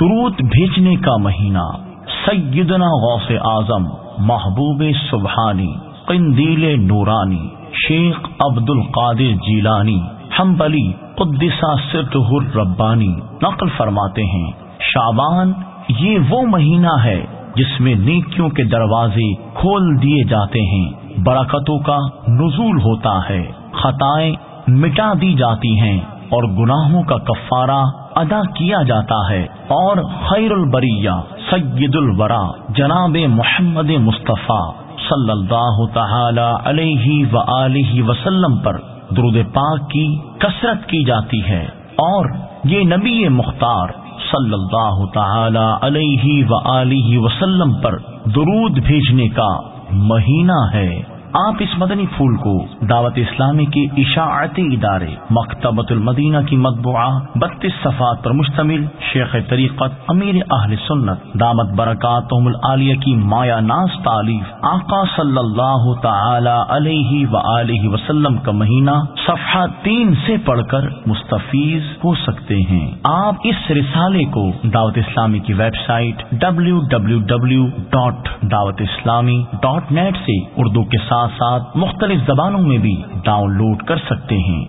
درود بھیجنے کا مہینہ۔ سیدنا غوث اعظم، محبوب سبحانی، قندیل نورانی، شیخ عبد القادر جیلانی ہمبلی قدسہ سرتہ ربانی نقل فرماتے ہیں شابان یہ وہ مہینہ ہے جس میں نیکیوں کے دروازے کھول دیے جاتے ہیں۔ برکتوں کا نزول ہوتا ہے۔ خطائیں مٹا دی جاتی ہیں اور گناہوں کا کفارہ ادا کیا جاتا ہے اور خیر البریہ سید الورا جناب محمد مصطفیٰ صلی اللہ تعالی علیہ و وسلم پر درود پاک کی کثرت کی جاتی ہے اور یہ نبی مختار صلی اللہ تعالی علیہ و وسلم پر درود بھیجنے کا مہینہ ہے۔ آپ اس مدنی پھول کو دعوت اسلامی کے اشاعتی ادارے مکتبۃ المدینہ کی مطبوعہ بتیس صفات پر مشتمل شیخ طریقت امیر اہل سنت دامت برکات العالیہ کی مایا ناز تعلیف آقا صلی اللہ تعالی علیہ و وسلم کا مہینہ صفحہ تین سے پڑھ کر مستفیض ہو سکتے ہیں۔ آپ اس رسالے کو دعوت اسلامی کی website W W W dot Dawat Islami dot net سے اردو کے ساتھ ساتھ مختلف زبانوں میں بھی ڈاؤن لوڈ کر سکتے ہیں۔